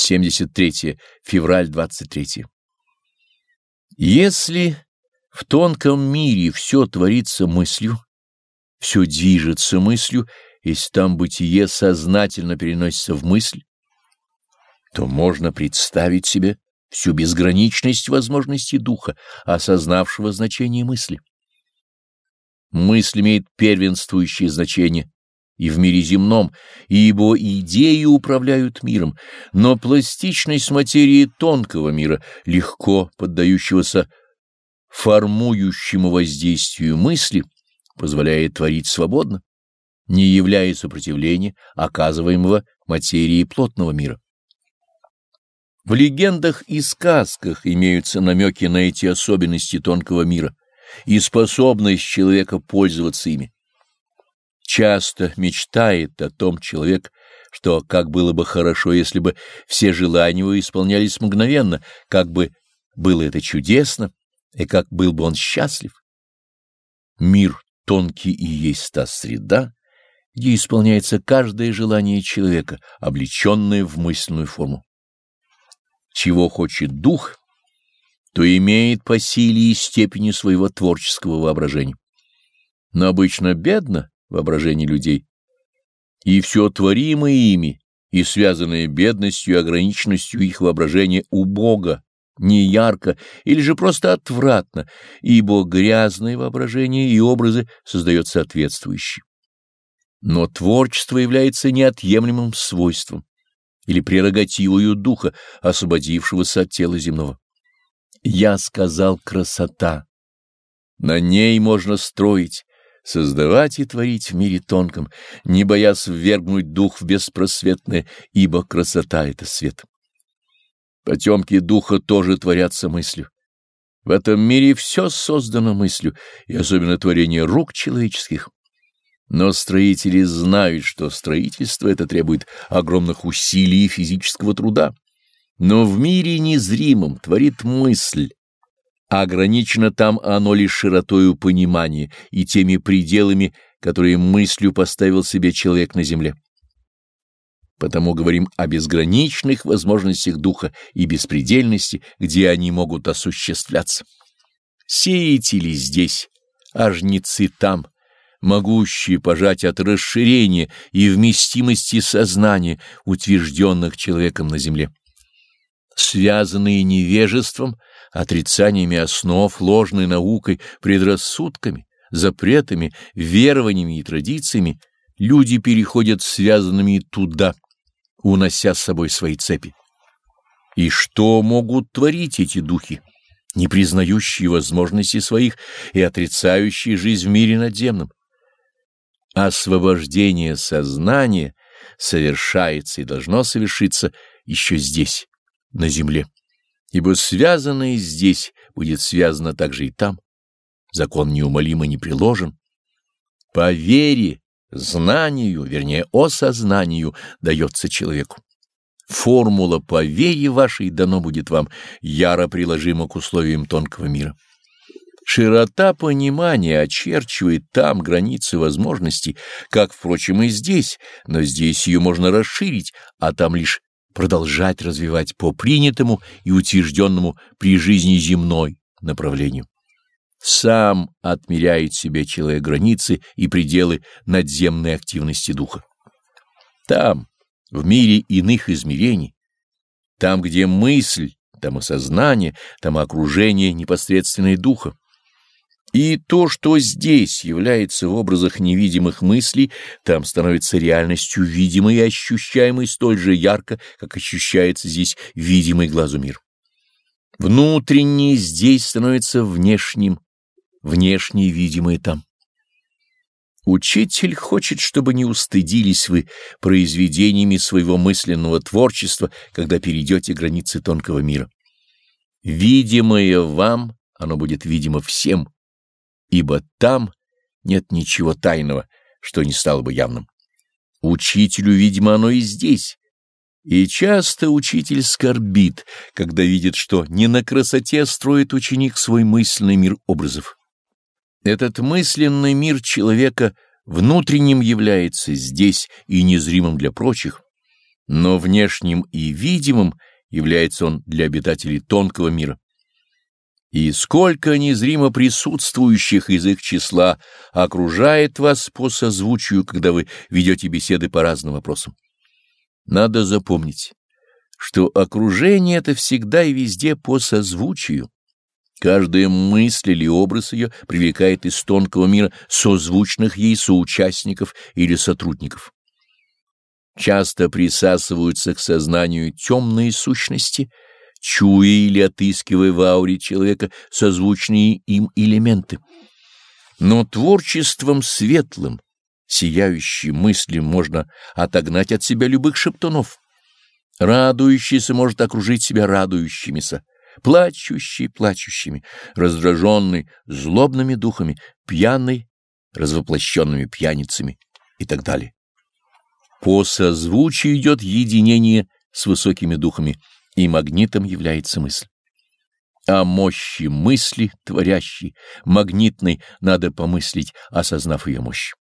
73 февраль 23. Если в тонком мире все творится мыслью, все движется мыслью, если там бытие сознательно переносится в мысль, то можно представить себе всю безграничность возможностей духа, осознавшего значение мысли. Мысль имеет первенствующее значение и в мире земном, ибо идеи управляют миром, но пластичность материи тонкого мира, легко поддающегося формующему воздействию мысли, позволяет творить свободно, не являя сопротивления, оказываемого материи плотного мира. В легендах и сказках имеются намеки на эти особенности тонкого мира и способность человека пользоваться ими. Часто мечтает о том человек, что как было бы хорошо, если бы все желания его исполнялись мгновенно, как бы было это чудесно, и как был бы он счастлив. Мир тонкий и есть та среда, где исполняется каждое желание человека, облеченное в мысленную форму. Чего хочет дух, то имеет по силе и степени своего творческого воображения. Но обычно бедно воображение людей. И все творимое ими и связанное бедностью и ограниченностью их воображения у Бога, не ярко или же просто отвратно, ибо грязное воображение и образы создает соответствующие. Но творчество является неотъемлемым свойством или прерогативою духа, освободившегося от тела земного. Я сказал красота. На ней можно строить, создавать и творить в мире тонком, не боясь ввергнуть дух в беспросветное, ибо красота — это свет. Потемки духа тоже творятся мыслью. В этом мире все создано мыслью, и особенно творение рук человеческих. Но строители знают, что строительство это требует огромных усилий и физического труда. Но в мире незримом творит мысль, ограничено там оно лишь широтою понимания и теми пределами, которые мыслью поставил себе человек на земле. Потому говорим о безграничных возможностях духа и беспредельности, где они могут осуществляться. Сеятели здесь, а жнецы там, могущие пожать от расширения и вместимости сознания, утвержденных человеком на земле. Связанные невежеством — отрицаниями основ, ложной наукой, предрассудками, запретами, верованиями и традициями, люди переходят связанными туда, унося с собой свои цепи. И что могут творить эти духи, не признающие возможности своих и отрицающие жизнь в мире надземном? Освобождение сознания совершается и должно совершиться еще здесь, на земле ибо связанное здесь будет связано также и там. Закон неумолимо не приложен. По вере, знанию, вернее, осознанию дается человеку. Формула по вере вашей дано будет вам, яро приложима к условиям тонкого мира. Широта понимания очерчивает там границы возможностей, как, впрочем, и здесь, но здесь ее можно расширить, а там лишь продолжать развивать по принятому и утвержденному при жизни земной направлению. Сам отмеряет себе человек границы и пределы надземной активности духа. Там, в мире иных измерений, там, где мысль, там и сознание, там окружение непосредственное духа, и то, что здесь является в образах невидимых мыслей, там становится реальностью видимой и ощущаемой столь же ярко, как ощущается здесь видимый глазу мир. Внутреннее здесь становится внешним, внешнее видимое там. Учитель хочет, чтобы не устыдились вы произведениями своего мысленного творчества, когда перейдете границы тонкого мира. Видимое вам, оно будет видимо всем, ибо там нет ничего тайного, что не стало бы явным. Учителю, видимо, оно и здесь. И часто учитель скорбит, когда видит, что не на красоте строит ученик свой мысленный мир образов. Этот мысленный мир человека внутренним является здесь и незримым для прочих, но внешним и видимым является он для обитателей тонкого мира. И сколько незримо присутствующих из их числа окружает вас по созвучию, когда вы ведете беседы по разным вопросам. Надо запомнить, что окружение это всегда и везде по созвучию. Каждая мысль или образ ее привлекает из тонкого мира созвучных ей соучастников или сотрудников. Часто присасываются к сознанию темные сущности, чуя или отыскивая в ауре человека созвучные им элементы. Но творчеством светлым, сияющей мыслью можно отогнать от себя любых шептунов. Радующийся может окружить себя радующимися, плачущий плачущими, раздраженный злобными духами, пьяный развоплощенными пьяницами и так далее. По созвучию идет единение с высокими духами, и магнитом является мысль. О мощи мысли, творящей, магнитной, надо помыслить, осознав ее мощь.